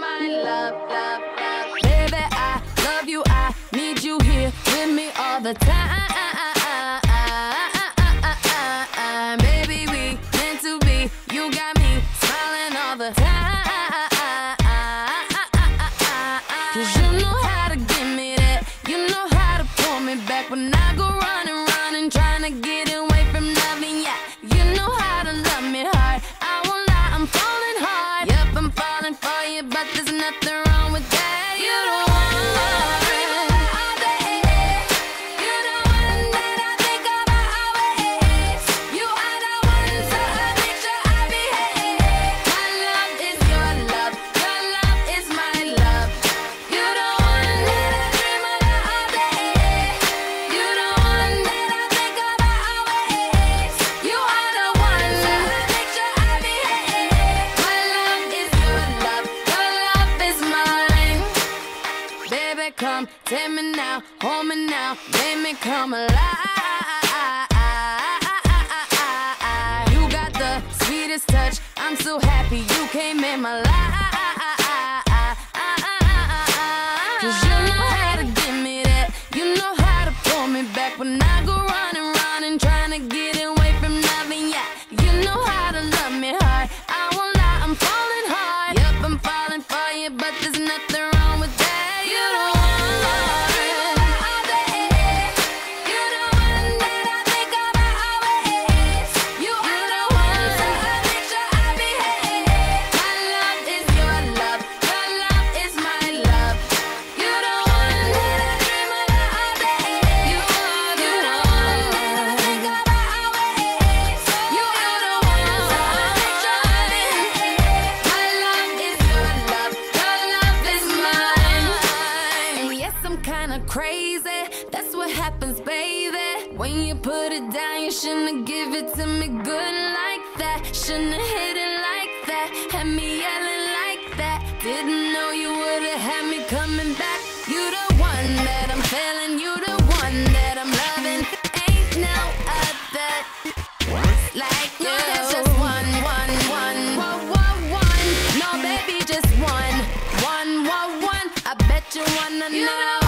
my love, love, love. Baby, I love you. I need you here with me all the time. Baby, we meant to be. You got me smiling all the time. Cause you know how to give me that. You know how to pull me back when I go running, come take me now, hold me now, make me come alive. You got the sweetest touch. I'm so happy you came in my life. Cause you know how to give me that. You know how to pull me back when I go running, running, trying to get away from loving. Yeah, you know how to love me hard. I won't lie, I'm falling hard. Yep, I'm falling for you, but there's nothing wrong with that. You the kinda crazy. That's what happens, baby. When you put it down, you shouldn't give it to me good like that. Shouldn't have hit it like that. Had me yelling like that. Didn't know you would've had me coming back. You the one that I'm feeling. You the one that I'm loving. Ain't no other like you. no, there's just one, one, one, one, one, one. No, baby, just one, one, one, one. I bet you wanna know.